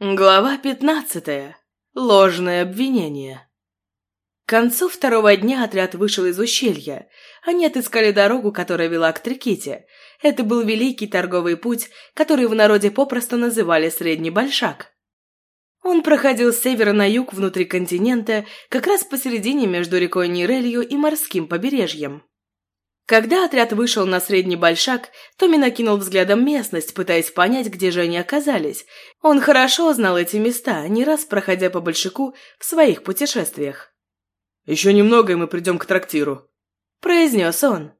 Глава пятнадцатая. Ложное обвинение. К концу второго дня отряд вышел из ущелья. Они отыскали дорогу, которая вела к Триките. Это был великий торговый путь, который в народе попросту называли Средний Большак. Он проходил с севера на юг внутри континента, как раз посередине между рекой Нирелью и морским побережьем. Когда отряд вышел на Средний Большак, Томми накинул взглядом местность, пытаясь понять, где же они оказались. Он хорошо знал эти места, не раз проходя по Большаку в своих путешествиях. «Еще немного, и мы придем к трактиру», – произнес он.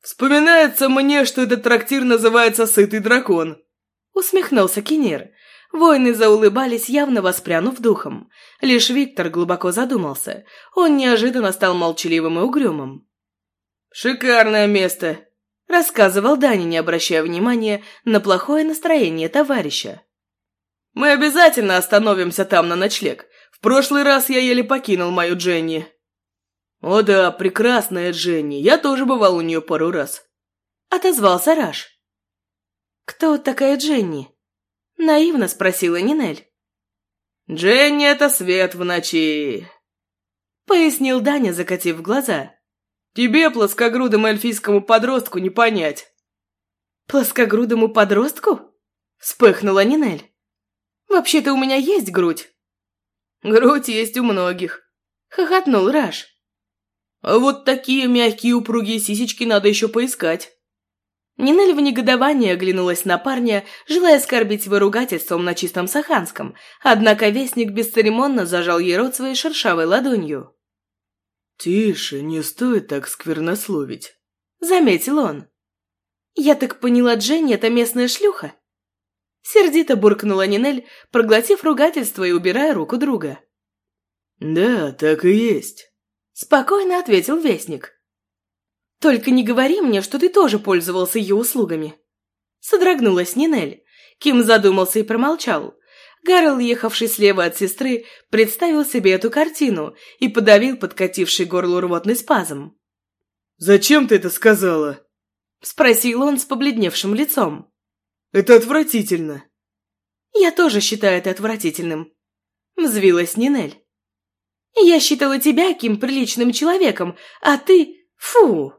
«Вспоминается мне, что этот трактир называется «Сытый дракон», – усмехнулся Кинир. Воины заулыбались, явно воспрянув духом. Лишь Виктор глубоко задумался. Он неожиданно стал молчаливым и угрюмым. «Шикарное место!» – рассказывал Даня, не обращая внимания на плохое настроение товарища. «Мы обязательно остановимся там на ночлег. В прошлый раз я еле покинул мою Дженни». «О да, прекрасная Дженни, я тоже бывал у нее пару раз», – отозвался Раш. «Кто такая Дженни?» – наивно спросила Нинель. «Дженни – это свет в ночи», – пояснил Даня, закатив глаза. Тебе, плоскогрудому эльфийскому подростку, не понять. Плоскогрудому подростку? Вспыхнула Нинель. Вообще-то у меня есть грудь. Грудь есть у многих. Хохотнул Раш. А вот такие мягкие упругие сисечки надо еще поискать. Нинель в негодовании оглянулась на парня, желая оскорбить его ругательством на чистом саханском, однако вестник бесцеремонно зажал ей рот своей шершавой ладонью. «Тише, не стоит так сквернословить», — заметил он. «Я так поняла, Дженни — это местная шлюха?» Сердито буркнула Нинель, проглотив ругательство и убирая руку друга. «Да, так и есть», — спокойно ответил Вестник. «Только не говори мне, что ты тоже пользовался ее услугами». Содрогнулась Нинель. Ким задумался и промолчал. Гарл, ехавший слева от сестры, представил себе эту картину и подавил подкативший горло рвотный спазм. «Зачем ты это сказала?» – спросил он с побледневшим лицом. «Это отвратительно». «Я тоже считаю это отвратительным», – взвилась Нинель. «Я считала тебя кем приличным человеком, а ты... Фу!»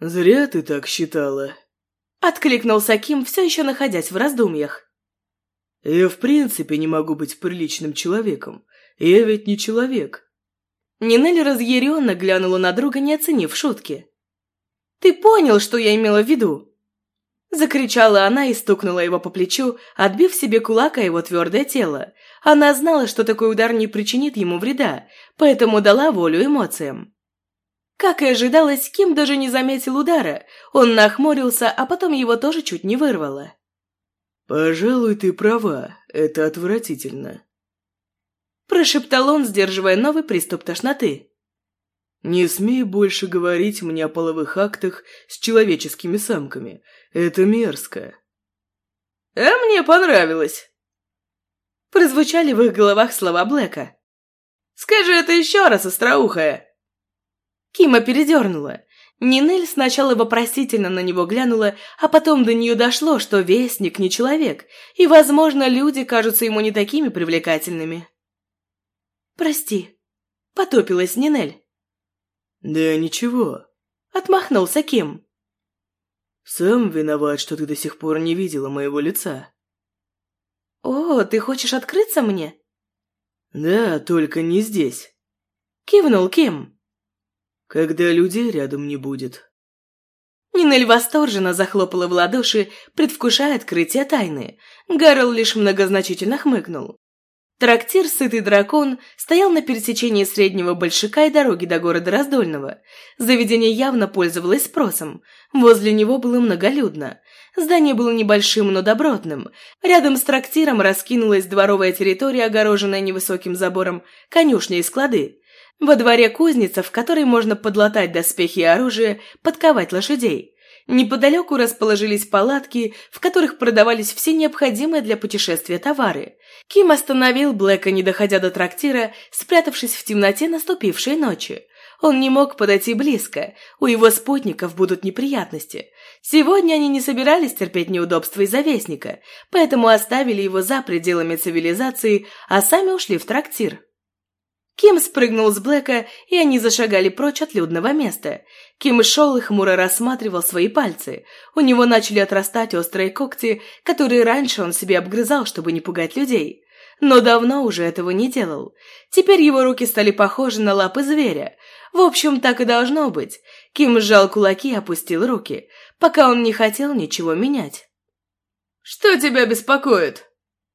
«Зря ты так считала», – откликнулся Ким, все еще находясь в раздумьях. Я в принципе не могу быть приличным человеком. Я ведь не человек. Нинель разъяренно глянула на друга, не оценив шутки. «Ты понял, что я имела в виду?» Закричала она и стукнула его по плечу, отбив себе кулак о его твердое тело. Она знала, что такой удар не причинит ему вреда, поэтому дала волю эмоциям. Как и ожидалось, Ким даже не заметил удара. Он нахмурился, а потом его тоже чуть не вырвало. «Пожалуй, ты права, это отвратительно», – прошептал он, сдерживая новый приступ тошноты. «Не смей больше говорить мне о половых актах с человеческими самками. Это мерзко». «А мне понравилось!» Прозвучали в их головах слова Блэка. «Скажи это еще раз, остроухая!» Кима передернула. Нинель сначала вопросительно на него глянула, а потом до нее дошло, что Вестник не человек, и, возможно, люди кажутся ему не такими привлекательными. «Прости», — потопилась Нинель. «Да ничего», — отмахнулся Ким. «Сам виноват, что ты до сих пор не видела моего лица». «О, ты хочешь открыться мне?» «Да, только не здесь», — кивнул Ким когда людей рядом не будет. Нинель восторженно захлопала в ладоши, предвкушая открытие тайны. Гарл лишь многозначительно хмыкнул. Трактир «Сытый дракон» стоял на пересечении Среднего Большака и дороги до города Раздольного. Заведение явно пользовалось спросом. Возле него было многолюдно. Здание было небольшим, но добротным. Рядом с трактиром раскинулась дворовая территория, огороженная невысоким забором, конюшня и склады. Во дворе кузница, в которой можно подлатать доспехи и оружие, подковать лошадей. Неподалеку расположились палатки, в которых продавались все необходимые для путешествия товары. Ким остановил Блэка, не доходя до трактира, спрятавшись в темноте наступившей ночи. Он не мог подойти близко, у его спутников будут неприятности. Сегодня они не собирались терпеть неудобства из-за вестника, поэтому оставили его за пределами цивилизации, а сами ушли в трактир. Ким спрыгнул с Блэка, и они зашагали прочь от людного места. Ким шел и хмуро рассматривал свои пальцы. У него начали отрастать острые когти, которые раньше он себе обгрызал, чтобы не пугать людей. Но давно уже этого не делал. Теперь его руки стали похожи на лапы зверя. В общем, так и должно быть. Ким сжал кулаки и опустил руки, пока он не хотел ничего менять. «Что тебя беспокоит?»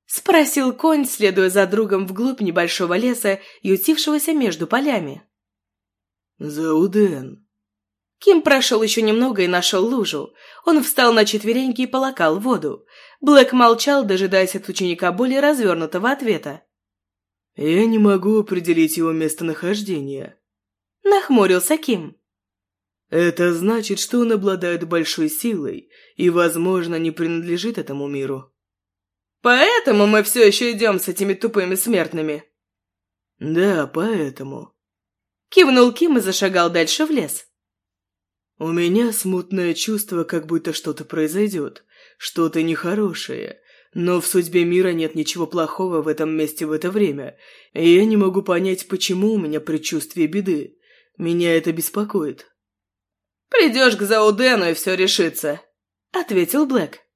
Спросил конь, следуя за другом вглубь небольшого леса, ютившегося между полями. «Зауден». Ким прошел еще немного и нашел лужу. Он встал на четвереньки и полакал воду. Блэк молчал, дожидаясь от ученика более развернутого ответа. «Я не могу определить его местонахождение», — нахмурился Ким. «Это значит, что он обладает большой силой и, возможно, не принадлежит этому миру». Поэтому мы все еще идем с этими тупыми смертными?» «Да, поэтому». Кивнул Ким и зашагал дальше в лес. «У меня смутное чувство, как будто что-то произойдет, что-то нехорошее, но в судьбе мира нет ничего плохого в этом месте в это время, и я не могу понять, почему у меня предчувствие беды. Меня это беспокоит». «Придешь к Заудену, и все решится», — ответил Блэк.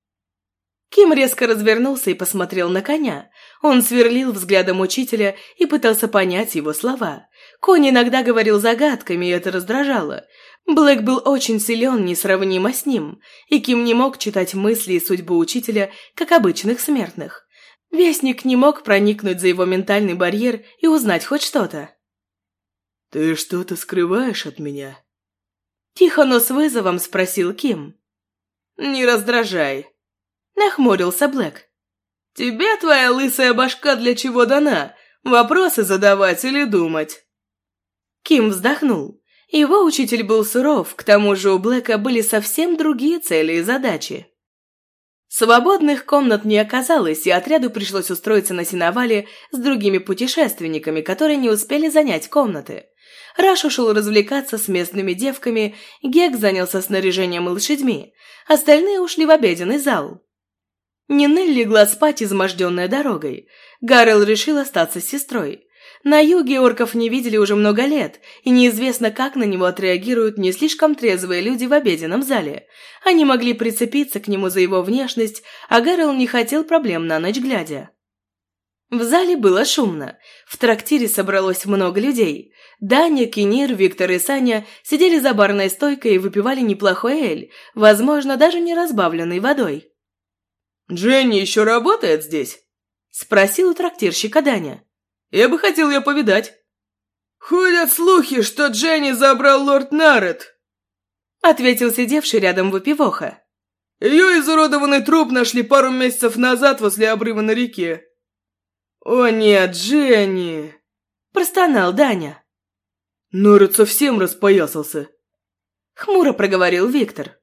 Ким резко развернулся и посмотрел на коня. Он сверлил взглядом учителя и пытался понять его слова. Конь иногда говорил загадками, и это раздражало. Блэк был очень силен, несравнимо с ним, и Ким не мог читать мысли и судьбу учителя, как обычных смертных. Вестник не мог проникнуть за его ментальный барьер и узнать хоть что-то. «Ты что-то скрываешь от меня?» Тихо, но с вызовом спросил Ким. «Не раздражай», Нахмурился Блэк. «Тебе твоя лысая башка для чего дана? Вопросы задавать или думать?» Ким вздохнул. Его учитель был суров, к тому же у Блэка были совсем другие цели и задачи. Свободных комнат не оказалось, и отряду пришлось устроиться на сеновале с другими путешественниками, которые не успели занять комнаты. Раш ушел развлекаться с местными девками, Гек занялся снаряжением и лошадьми, остальные ушли в обеденный зал. Нинель легла спать, изможденная дорогой. Гаррел решил остаться с сестрой. На юге орков не видели уже много лет, и неизвестно, как на него отреагируют не слишком трезвые люди в обеденном зале. Они могли прицепиться к нему за его внешность, а Гаррел не хотел проблем на ночь глядя. В зале было шумно. В трактире собралось много людей. Даня, Кенир, Виктор и Саня сидели за барной стойкой и выпивали неплохой эль, возможно, даже не разбавленный водой. «Дженни еще работает здесь?» – спросил у трактирщика Даня. «Я бы хотел ее повидать». «Ходят слухи, что Дженни забрал лорд Нарет», – ответил сидевший рядом выпивоха. «Ее изуродованный труп нашли пару месяцев назад возле обрыва на реке». «О нет, Дженни!» – простонал Даня. Норет совсем распоясался. Хмуро проговорил Виктор.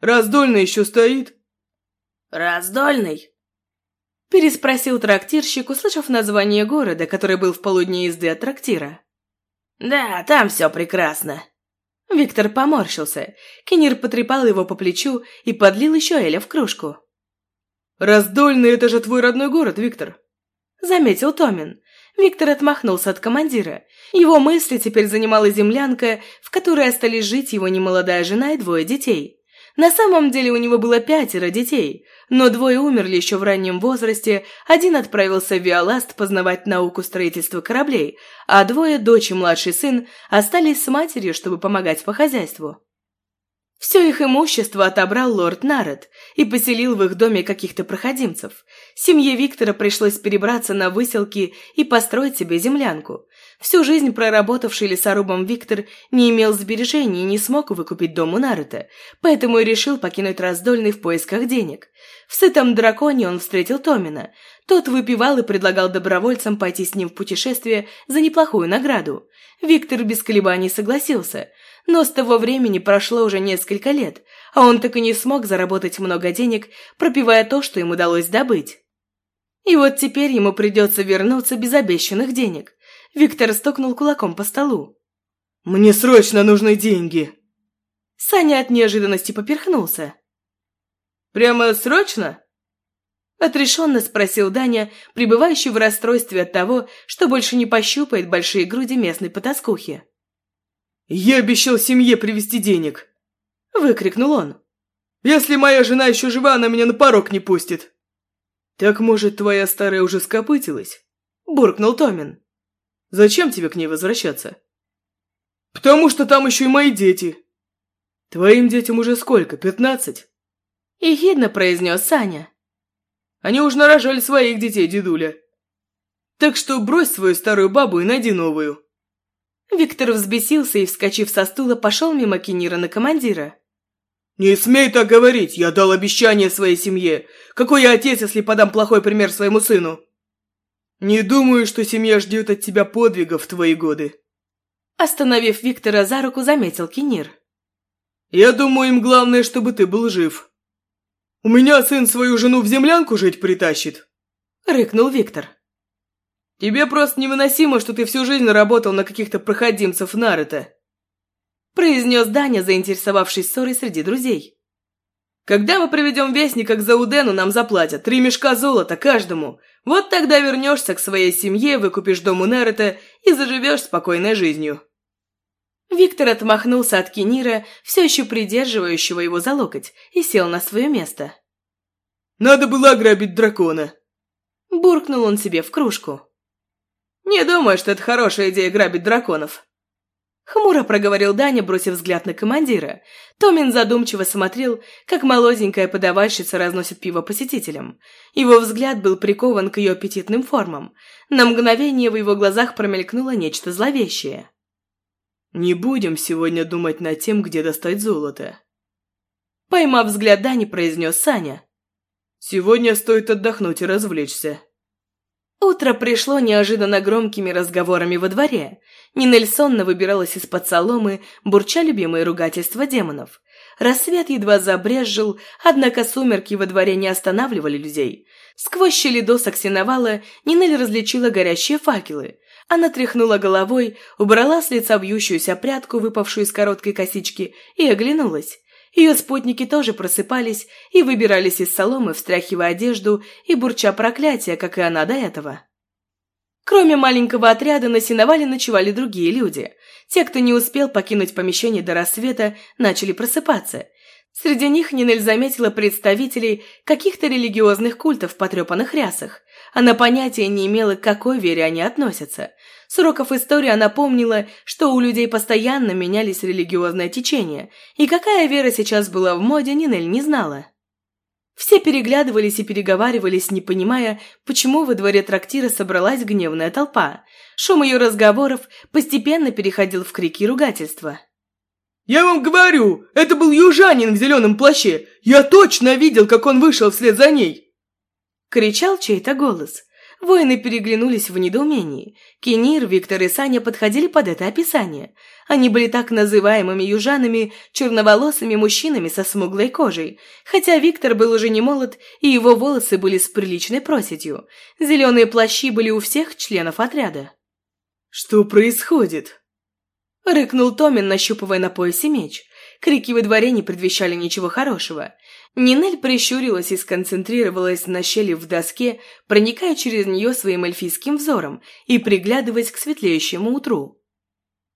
«Раздольный еще стоит?» «Раздольный?» Переспросил трактирщик, услышав название города, который был в полудне езды от трактира. «Да, там все прекрасно». Виктор поморщился. Кенир потрепал его по плечу и подлил еще Эля в кружку. «Раздольный – это же твой родной город, Виктор!» Заметил Томин. Виктор отмахнулся от командира. Его мысли теперь занимала землянка, в которой остались жить его немолодая жена и двое детей. На самом деле у него было пятеро детей, но двое умерли еще в раннем возрасте, один отправился в Виоласт познавать науку строительства кораблей, а двое, дочь и младший сын, остались с матерью, чтобы помогать по хозяйству. Все их имущество отобрал лорд Наред и поселил в их доме каких-то проходимцев. Семье Виктора пришлось перебраться на выселки и построить себе землянку. Всю жизнь проработавший лесорубом Виктор не имел сбережений и не смог выкупить дом у Наруто, поэтому и решил покинуть раздольный в поисках денег. В сытом драконе он встретил Томина. Тот выпивал и предлагал добровольцам пойти с ним в путешествие за неплохую награду. Виктор без колебаний согласился – но с того времени прошло уже несколько лет, а он так и не смог заработать много денег, пропивая то, что им удалось добыть. И вот теперь ему придется вернуться без обещанных денег. Виктор стукнул кулаком по столу. Мне срочно нужны деньги!» Саня от неожиданности поперхнулся. «Прямо срочно?» Отрешенно спросил Даня, пребывающий в расстройстве от того, что больше не пощупает большие груди местной потаскухи. «Я обещал семье привезти денег!» Выкрикнул он. «Если моя жена еще жива, она меня на порог не пустит!» «Так, может, твоя старая уже скопытилась?» Буркнул Томин. «Зачем тебе к ней возвращаться?» «Потому что там еще и мои дети!» «Твоим детям уже сколько, пятнадцать?» Ехидно произнес Саня. Они уж нарожали своих детей, дедуля. Так что брось свою старую бабу и найди новую. Виктор взбесился и, вскочив со стула, пошел мимо Кенира на командира. «Не смей так говорить! Я дал обещание своей семье! Какой я отец, если подам плохой пример своему сыну?» «Не думаю, что семья ждет от тебя подвигов в твои годы!» Остановив Виктора за руку, заметил Кенир. «Я думаю, им главное, чтобы ты был жив. У меня сын свою жену в землянку жить притащит!» Рыкнул Виктор. Тебе просто невыносимо, что ты всю жизнь работал на каких-то проходимцев Наруто!» произнес Даня, заинтересовавшись ссорой среди друзей. «Когда мы приведем вестника к Заудену, нам заплатят три мешка золота каждому. Вот тогда вернешься к своей семье, выкупишь дом у Наруто и заживешь спокойной жизнью». Виктор отмахнулся от Кенира, все еще придерживающего его за локоть, и сел на свое место. «Надо было ограбить дракона!» Буркнул он себе в кружку. «Не думаю, что это хорошая идея грабить драконов». Хмуро проговорил Даня, бросив взгляд на командира. Томин задумчиво смотрел, как молоденькая подавальщица разносит пиво посетителям. Его взгляд был прикован к ее аппетитным формам. На мгновение в его глазах промелькнуло нечто зловещее. «Не будем сегодня думать над тем, где достать золото», Поймав взгляд Дани, произнес Саня. «Сегодня стоит отдохнуть и развлечься». Утро пришло неожиданно громкими разговорами во дворе. Нинель сонно выбиралась из-под соломы, бурча любимые ругательства демонов. Рассвет едва забрезжил, однако сумерки во дворе не останавливали людей. Сквозь щели досок сеновала Нинель различила горящие факелы. Она тряхнула головой, убрала с лица вьющуюся прядку, выпавшую из короткой косички, и оглянулась. Ее спутники тоже просыпались и выбирались из соломы, встряхивая одежду и бурча проклятия, как и она до этого. Кроме маленького отряда на сеновале ночевали другие люди. Те, кто не успел покинуть помещение до рассвета, начали просыпаться. Среди них Нинель заметила представителей каких-то религиозных культов в потрепанных рясах. Она понятия не имела, к какой вере они относятся. С уроков истории она помнила, что у людей постоянно менялись религиозные течения, и какая вера сейчас была в моде, Нинель не знала. Все переглядывались и переговаривались, не понимая, почему во дворе трактира собралась гневная толпа. Шум ее разговоров постепенно переходил в крики и ругательства. «Я вам говорю, это был южанин в зеленом плаще! Я точно видел, как он вышел вслед за ней!» Кричал чей-то голос. Воины переглянулись в недоумении. Кенир, Виктор и Саня подходили под это описание. Они были так называемыми южанами, черноволосыми мужчинами со смуглой кожей, хотя Виктор был уже не молод, и его волосы были с приличной проседью. Зеленые плащи были у всех членов отряда. «Что происходит?» Рыкнул Томин, нащупывая на поясе меч. Крики во дворе не предвещали ничего хорошего. Нинель прищурилась и сконцентрировалась на щели в доске, проникая через нее своим эльфийским взором и приглядываясь к светлеющему утру.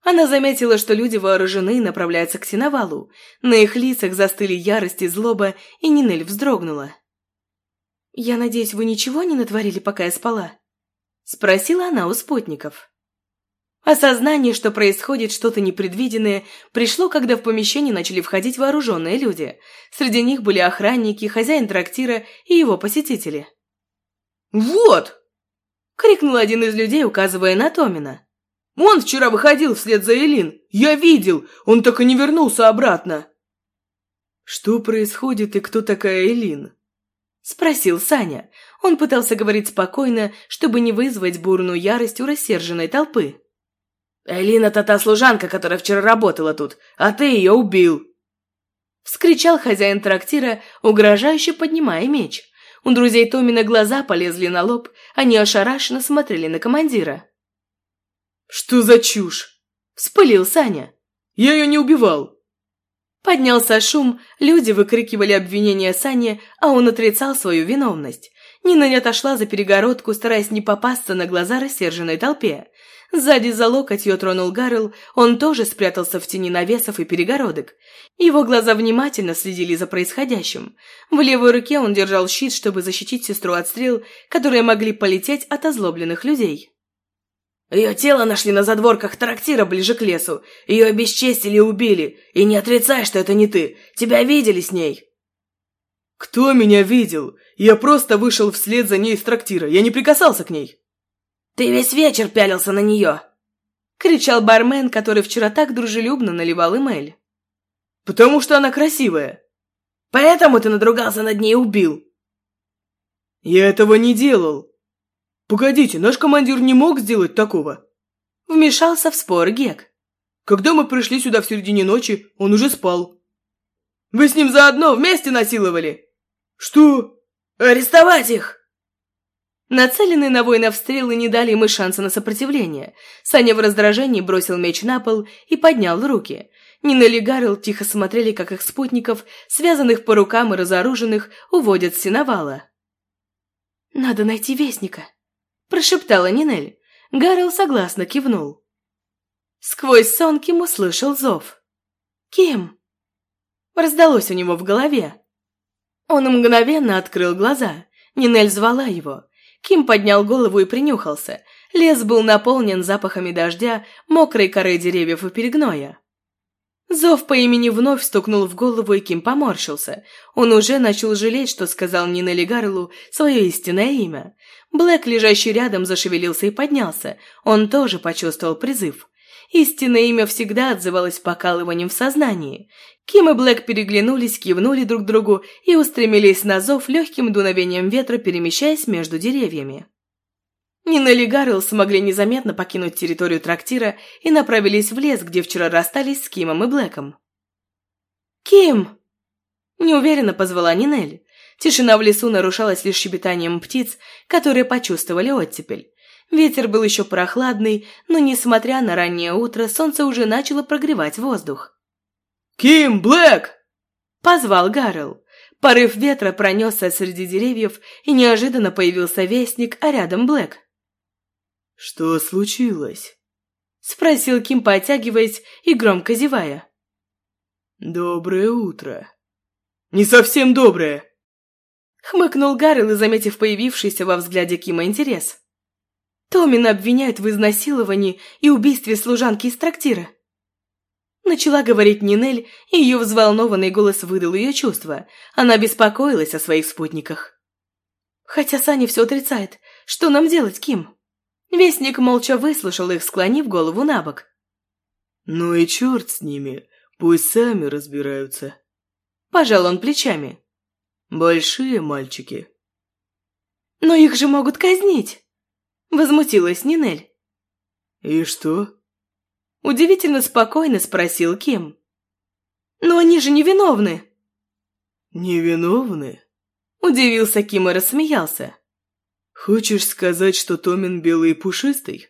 Она заметила, что люди вооружены и направляются к сеновалу. На их лицах застыли ярость и злоба, и Нинель вздрогнула. «Я надеюсь, вы ничего не натворили, пока я спала?» Спросила она у спутников. Осознание, что происходит что-то непредвиденное, пришло, когда в помещение начали входить вооруженные люди. Среди них были охранники, хозяин трактира и его посетители. «Вот!» — крикнул один из людей, указывая на Томина. «Он вчера выходил вслед за Элин. Я видел, он так и не вернулся обратно». «Что происходит и кто такая Элин?» — спросил Саня. Он пытался говорить спокойно, чтобы не вызвать бурную ярость у рассерженной толпы. «Элина – это та служанка, которая вчера работала тут, а ты ее убил!» Вскричал хозяин трактира, угрожающе поднимая меч. У друзей Томина глаза полезли на лоб, они ошарашенно смотрели на командира. «Что за чушь?» Вспылил Саня. «Я ее не убивал!» Поднялся шум, люди выкрикивали обвинения Сане, а он отрицал свою виновность. Нина не отошла за перегородку, стараясь не попасться на глаза рассерженной толпе. Сзади за локоть ее тронул Гарл, он тоже спрятался в тени навесов и перегородок. Его глаза внимательно следили за происходящим. В левой руке он держал щит, чтобы защитить сестру от стрел, которые могли полететь от озлобленных людей. Ее тело нашли на задворках трактира ближе к лесу. Ее обесчестили и убили. И не отрицай, что это не ты. Тебя видели с ней. Кто меня видел? Я просто вышел вслед за ней из трактира. Я не прикасался к ней. Ты весь вечер пялился на нее. Кричал бармен, который вчера так дружелюбно наливал Эмель. Потому что она красивая. Поэтому ты надругался над ней и убил. Я этого не делал. «Погодите, наш командир не мог сделать такого?» Вмешался в спор Гек. «Когда мы пришли сюда в середине ночи, он уже спал». «Вы с ним заодно вместе насиловали?» «Что?» «Арестовать их!» Нацеленные на воинов стрелы не дали ему шанса на сопротивление. Саня в раздражении бросил меч на пол и поднял руки. Нина и Гарл тихо смотрели, как их спутников, связанных по рукам и разоруженных, уводят с сеновала. «Надо найти Вестника», прошептала Нинель. Гаррел согласно кивнул. Сквозь сон Ким услышал зов. «Ким!» Раздалось у него в голове. Он мгновенно открыл глаза. Нинель звала его. Ким поднял голову и принюхался. Лес был наполнен запахами дождя, мокрой коры деревьев и перегноя. Зов по имени вновь стукнул в голову, и Ким поморщился. Он уже начал жалеть, что сказал Нинелли Гарлу свое истинное имя. Блэк, лежащий рядом, зашевелился и поднялся. Он тоже почувствовал призыв. Истинное имя всегда отзывалось покалыванием в сознании. Ким и Блэк переглянулись, кивнули друг другу и устремились на зов легким дуновением ветра, перемещаясь между деревьями. Нина и Гаррел смогли незаметно покинуть территорию трактира и направились в лес, где вчера расстались с Кимом и Блэком. «Ким!» Неуверенно позвала Нинель. Тишина в лесу нарушалась лишь щебетанием птиц, которые почувствовали оттепель. Ветер был еще прохладный, но, несмотря на раннее утро, солнце уже начало прогревать воздух. «Ким, Блэк!» – позвал Гаррел. Порыв ветра пронесся среди деревьев, и неожиданно появился вестник, а рядом Блэк. «Что случилось?» – спросил Ким, потягиваясь и громко зевая. «Доброе утро». «Не совсем доброе», Хмыкнул Гаррел и, заметив появившийся во взгляде Кима интерес. Томина обвиняют в изнасиловании и убийстве служанки из трактира. Начала говорить Нинель, и ее взволнованный голос выдал ее чувства. Она беспокоилась о своих спутниках. Хотя Саня все отрицает. Что нам делать, Ким? Вестник молча выслушал их, склонив голову на бок. «Ну и черт с ними, пусть сами разбираются». Пожал он плечами. Большие мальчики. Но их же могут казнить. Возмутилась Нинель. И что? Удивительно спокойно спросил Ким. Но они же невиновны. Невиновны? Удивился Ким и рассмеялся. Хочешь сказать, что Томин белый и пушистый?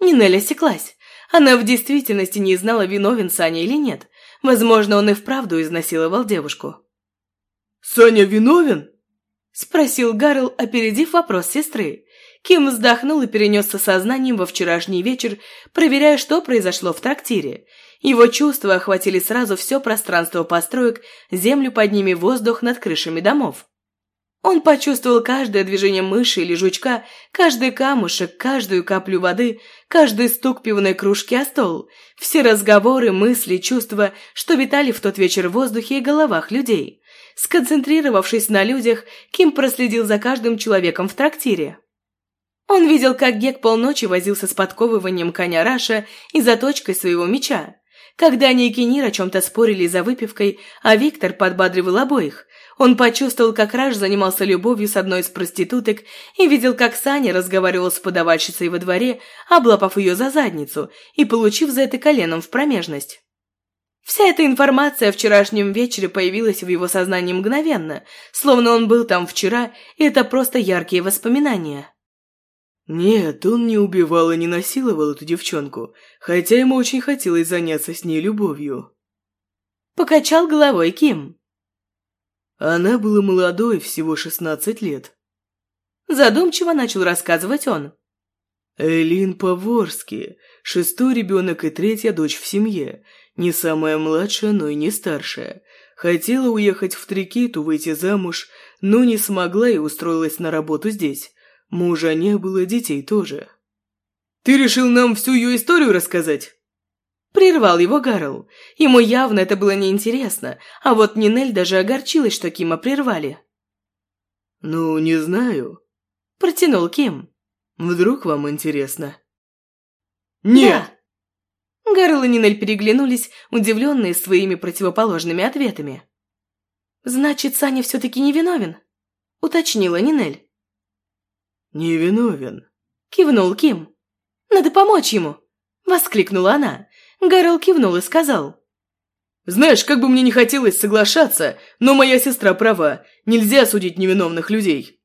Нинель осеклась. Она в действительности не знала, виновен Саня или нет. Возможно, он и вправду изнасиловал девушку. «Саня виновен?» – спросил Гарл, опередив вопрос сестры. Ким вздохнул и перенесся сознанием во вчерашний вечер, проверяя, что произошло в трактире. Его чувства охватили сразу все пространство построек, землю под ними, воздух над крышами домов. Он почувствовал каждое движение мыши или жучка, каждый камушек, каждую каплю воды, каждый стук пивной кружки о стол, все разговоры, мысли, чувства, что витали в тот вечер в воздухе и головах людей. Сконцентрировавшись на людях, Ким проследил за каждым человеком в трактире. Он видел, как Гек полночи возился с подковыванием коня Раша и заточкой своего меча. Когда они и Кенир о чем-то спорили за выпивкой, а Виктор подбадривал обоих, он почувствовал, как Раш занимался любовью с одной из проституток и видел, как Саня разговаривал с подавальщицей во дворе, облапав ее за задницу и получив за это коленом в промежность. Вся эта информация о вчерашнем вечере появилась в его сознании мгновенно, словно он был там вчера, и это просто яркие воспоминания. Нет, он не убивал и не насиловал эту девчонку, хотя ему очень хотелось заняться с ней любовью. Покачал головой Ким. Она была молодой, всего шестнадцать лет. Задумчиво начал рассказывать он. Элин Поворский, шестой ребенок и третья дочь в семье, не самая младшая, но и не старшая. Хотела уехать в Трикиту, выйти замуж, но не смогла и устроилась на работу здесь. Мужа не было, детей тоже. «Ты решил нам всю ее историю рассказать?» Прервал его Гарл. Ему явно это было неинтересно, а вот Нинель даже огорчилась, что Кима прервали. «Ну, не знаю», – протянул Ким. «Вдруг вам интересно?» «Нет!» да. Гарл и Нинель переглянулись, удивленные своими противоположными ответами. «Значит, Саня все-таки невиновен?» – уточнила Нинель. «Невиновен», – кивнул Ким. «Надо помочь ему!» – воскликнула она. Гарл кивнул и сказал. «Знаешь, как бы мне не хотелось соглашаться, но моя сестра права, нельзя судить невиновных людей».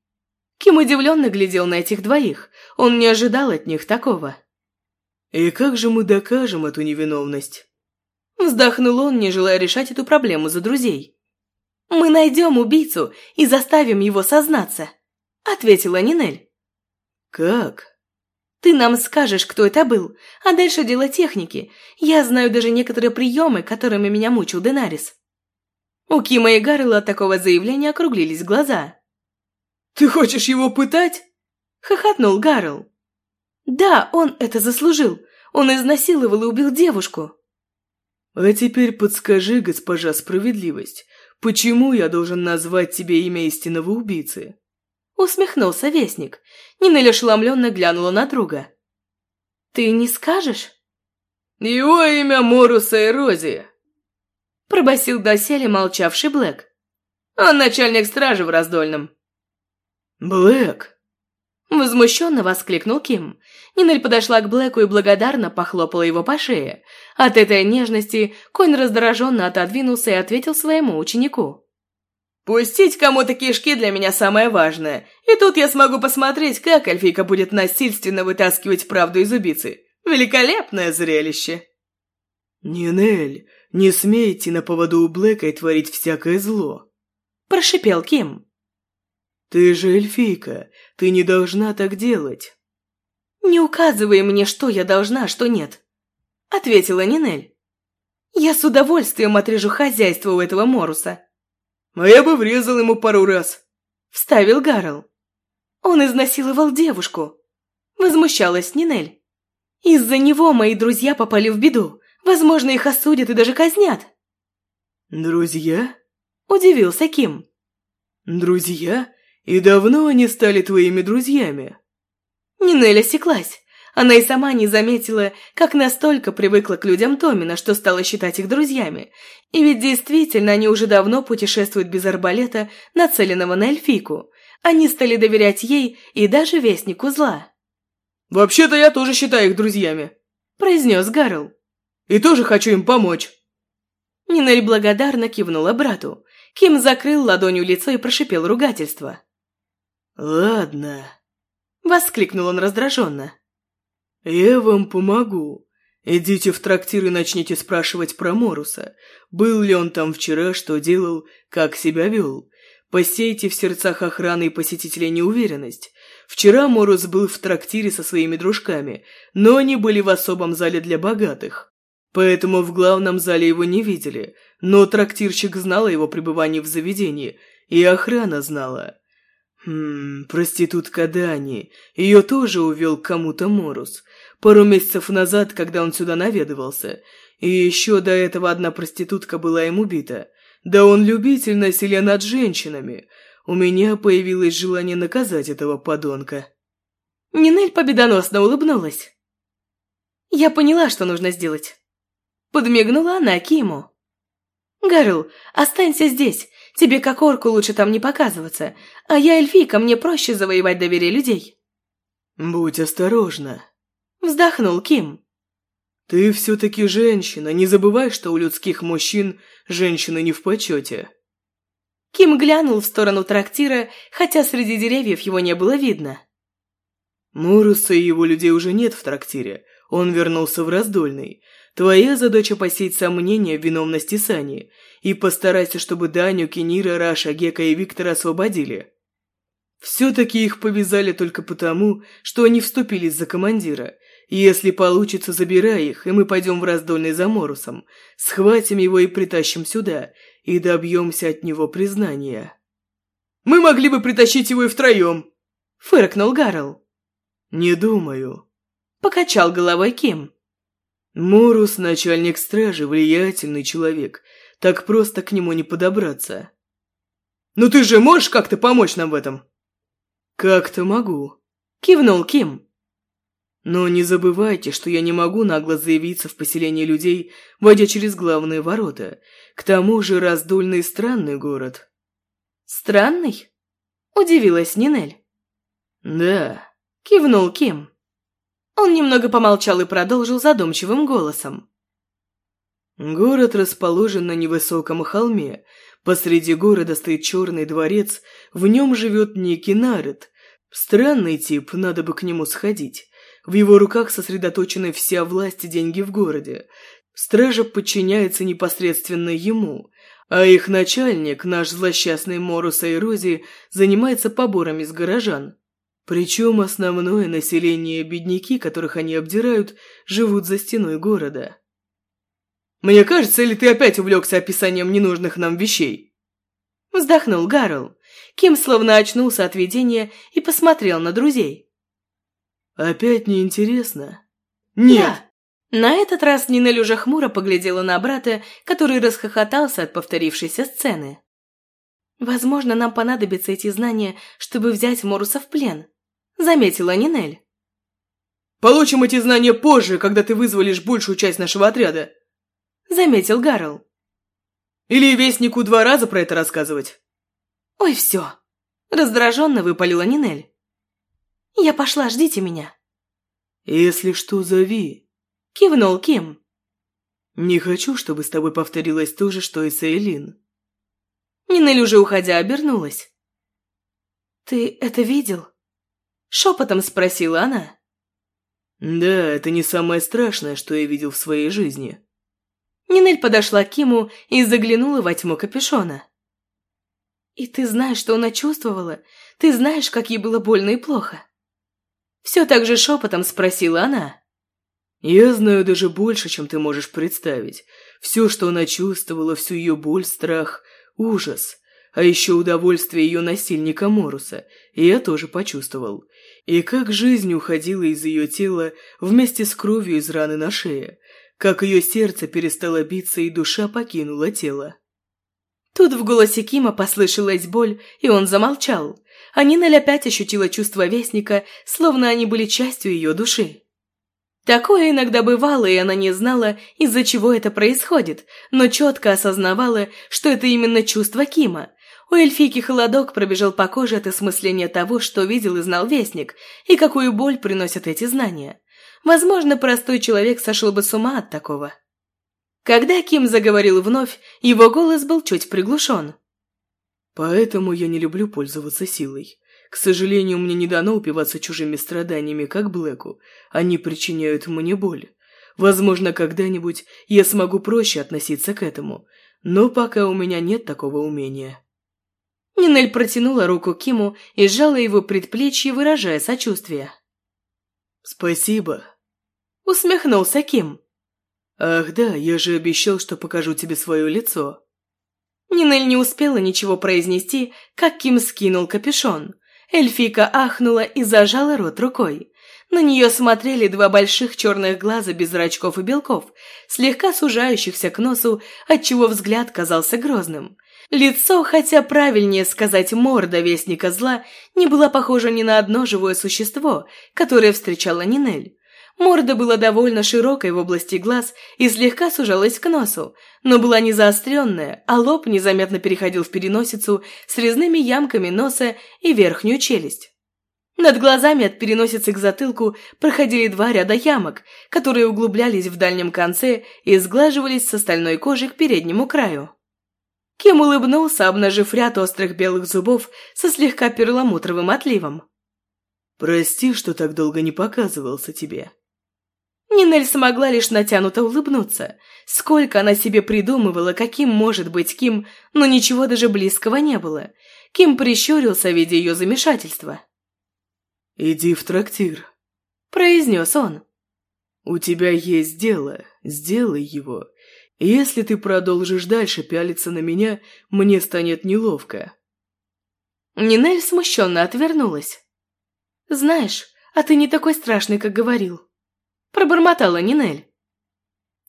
Ким удивленно глядел на этих двоих, он не ожидал от них такого. «И как же мы докажем эту невиновность?» Вздохнул он, не желая решать эту проблему за друзей. «Мы найдем убийцу и заставим его сознаться», — ответила Нинель. «Как?» Ты нам скажешь, кто это был, а дальше дело техники. Я знаю даже некоторые приемы, которыми меня мучил Денарис». У Кима и Гаррела от такого заявления округлились глаза. «Ты хочешь его пытать?» – хохотнул Гаррел. «Да, он это заслужил. Он изнасиловал и убил девушку». «А теперь подскажи, госпожа Справедливость, почему я должен назвать тебе имя истинного убийцы?» Усмехнулся Вестник. Нина ошеломленно глянула на друга. «Ты не скажешь?» «Его имя Моруса Эрозия», – пробасил доселе молчавший Блэк. «Он начальник стражи в Раздольном». «Блэк!» Возмущенно воскликнул Ким. Нинель подошла к Блэку и благодарно похлопала его по шее. От этой нежности конь раздраженно отодвинулся и ответил своему ученику. Пустить кому-то кишки для меня самое важное. И тут я смогу посмотреть, как эльфийка будет насильственно вытаскивать правду из убийцы. Великолепное зрелище. «Нинель, не смейте на поводу у Блэка и творить всякое зло», – прошипел Ким. «Ты же эльфийка, ты не должна так делать». «Не указывай мне, что я должна, а что нет», – ответила Нинель. «Я с удовольствием отрежу хозяйство у этого Моруса. «А я бы врезал ему пару раз», – вставил Гарл. «Он изнасиловал девушку», – возмущалась Нинель. «Из-за него мои друзья попали в беду. Возможно, их осудят и даже казнят». «Друзья?» – удивился Ким. «Друзья? И давно они стали твоими друзьями?» Нинель осеклась. Она и сама не заметила, как настолько привыкла к людям Томина, что стала считать их друзьями. И ведь действительно они уже давно путешествуют без арбалета, нацеленного на эльфийку. Они стали доверять ей и даже вестнику зла. «Вообще-то я тоже считаю их друзьями», – произнес Гарл. «И тоже хочу им помочь». Нинель благодарно кивнула брату. Ким закрыл ладонью лицо и прошипел ругательство. «Ладно», – воскликнул он раздраженно. «Я вам помогу. Идите в трактир и начните спрашивать про Моруса. Был ли он там вчера, что делал, как себя вел. Посейте в сердцах охраны и посетителей неуверенность. Вчера Морус был в трактире со своими дружками, но они были в особом зале для богатых. Поэтому в главном зале его не видели, но трактирщик знал о его пребывании в заведении, и охрана знала. Хм, проститутка Дани. Ее тоже увел кому-то Морус. Пару месяцев назад, когда он сюда наведывался. И еще до этого одна проститутка была им убита. Да он любитель насилия над женщинами. У меня появилось желание наказать этого подонка. Нинель победоносно улыбнулась. Я поняла, что нужно сделать. Подмигнула она Киму. «Гарл, останься здесь. Тебе как орку лучше там не показываться. А я эльфийка, мне проще завоевать доверие людей». «Будь осторожна», — вздохнул Ким. «Ты все-таки женщина, не забывай, что у людских мужчин женщины не в почете». Ким глянул в сторону трактира, хотя среди деревьев его не было видно. Моруса и его людей уже нет в трактире. Он вернулся в раздольный. Твоя задача посеять сомнения в виновности Сани и постарайся, чтобы Даню, Кенира, Раша, Гека и Виктора освободили. Все-таки их повязали только потому, что они вступились за командира. Если получится, забирай их, и мы пойдем в раздольный за Морусом. Схватим его и притащим сюда, и добьемся от него признания. «Мы могли бы притащить его и втроем!» — фыркнул Гарл. «Не думаю», Покачал головой Ким. Морус, начальник стражи, влиятельный человек. Так просто к нему не подобраться. «Ну ты же можешь как-то помочь нам в этом?» «Как-то могу», — кивнул Ким. «Но не забывайте, что я не могу нагло заявиться в поселение людей, войдя через главные ворота. К тому же раздольный странный город». «Странный?» — удивилась Нинель. «Да», — кивнул Ким. Он немного помолчал и продолжил задумчивым голосом. Город расположен на невысоком холме. Посреди города стоит черный дворец, в нем живет некий Наред. Странный тип, надо бы к нему сходить. В его руках сосредоточены вся власть и деньги в городе. Стража подчиняется непосредственно ему, а их начальник, наш злосчастный Морус Айрози, занимается поборами с горожан. Причем основное население бедняки, которых они обдирают, живут за стеной города. «Мне кажется, или ты опять увлекся описанием ненужных нам вещей?» Вздохнул Гарл. Ким словно очнулся от видения и посмотрел на друзей. «Опять неинтересно?» «Нет!» да. На этот раз Нинель уже хмуро поглядела на брата, который расхохотался от повторившейся сцены. «Возможно, нам понадобятся эти знания, чтобы взять Моруса в плен», — заметила Нинель. «Получим эти знания позже, когда ты вызволишь большую часть нашего отряда», — заметил Гарл. «Или Вестнику два раза про это рассказывать?» «Ой, все!» — раздраженно выпалила Нинель. «Я пошла, ждите меня». «Если что, зови», — кивнул Ким. «Не хочу, чтобы с тобой повторилось то же, что и с Эйлин». Нинель уже уходя обернулась. «Ты это видел?» Шепотом спросила она. «Да, это не самое страшное, что я видел в своей жизни». Нинель подошла к Киму и заглянула во тьму капюшона. «И ты знаешь, что она чувствовала? Ты знаешь, как ей было больно и плохо?» Все так же шепотом спросила она. «Я знаю даже больше, чем ты можешь представить. Все, что она чувствовала, всю ее боль, страх, ужас, а еще удовольствие ее насильника Моруса, я тоже почувствовал. И как жизнь уходила из ее тела вместе с кровью из раны на шее, как ее сердце перестало биться и душа покинула тело. Тут в голосе Кима послышалась боль, и он замолчал, а Нинель опять ощутила чувство Вестника, словно они были частью ее души. Такое иногда бывало, и она не знала, из-за чего это происходит, но четко осознавала, что это именно чувство Кима, у эльфийки холодок пробежал по коже от осмысления того, что видел и знал Вестник, и какую боль приносят эти знания. Возможно, простой человек сошел бы с ума от такого. Когда Ким заговорил вновь, его голос был чуть приглушен. «Поэтому я не люблю пользоваться силой. К сожалению, мне не дано упиваться чужими страданиями, как Блэку. Они причиняют мне боль. Возможно, когда-нибудь я смогу проще относиться к этому, но пока у меня нет такого умения». Нинель протянула руку Киму и сжала его предплечье, выражая сочувствие. «Спасибо», — усмехнулся Ким. «Ах да, я же обещал, что покажу тебе свое лицо». Нинель не успела ничего произнести, как Ким скинул капюшон. Эльфика ахнула и зажала рот рукой. На нее смотрели два больших черных глаза без зрачков и белков, слегка сужающихся к носу, отчего взгляд казался грозным. Лицо, хотя правильнее сказать морда Вестника Зла, не была похожа ни на одно живое существо, которое встречала Нинель. Морда была довольно широкой в области глаз и слегка сужалась к носу, но была не заостренная, а лоб незаметно переходил в переносицу с резными ямками носа и верхнюю челюсть. Над глазами от переносицы к затылку проходили два ряда ямок, которые углублялись в дальнем конце и сглаживались с остальной кожи к переднему краю. Ким улыбнулся, обнажив ряд острых белых зубов со слегка перламутровым отливом. Прости, что так долго не показывался тебе». Нинель смогла лишь натянуто улыбнуться. Сколько она себе придумывала, каким может быть Ким, но ничего даже близкого не было. Ким прищурился, видя ее замешательство. «Иди в трактир», – произнес он. «У тебя есть дело, сделай его. Если ты продолжишь дальше пялиться на меня, мне станет неловко». Нинель смущенно отвернулась. «Знаешь, а ты не такой страшный, как говорил», – пробормотала Нинель.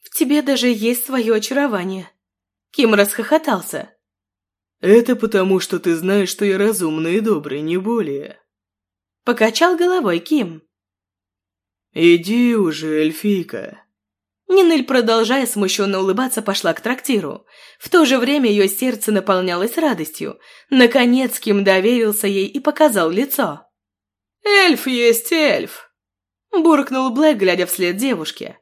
«В тебе даже есть свое очарование». Ким расхохотался. «Это потому, что ты знаешь, что я разумный и добрый, не более». Покачал головой Ким. «Иди уже, эльфийка». Нинель, продолжая смущенно улыбаться, пошла к трактиру. В то же время ее сердце наполнялось радостью. Наконец Ким доверился ей и показал лицо. «Эльф есть эльф!» Буркнул Блэк, глядя вслед девушке.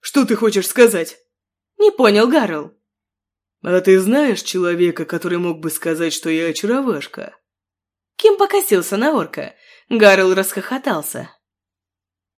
«Что ты хочешь сказать?» Не понял Гарл. «А ты знаешь человека, который мог бы сказать, что я очаровашка?» Ким покосился на орка. Гарл расхохотался.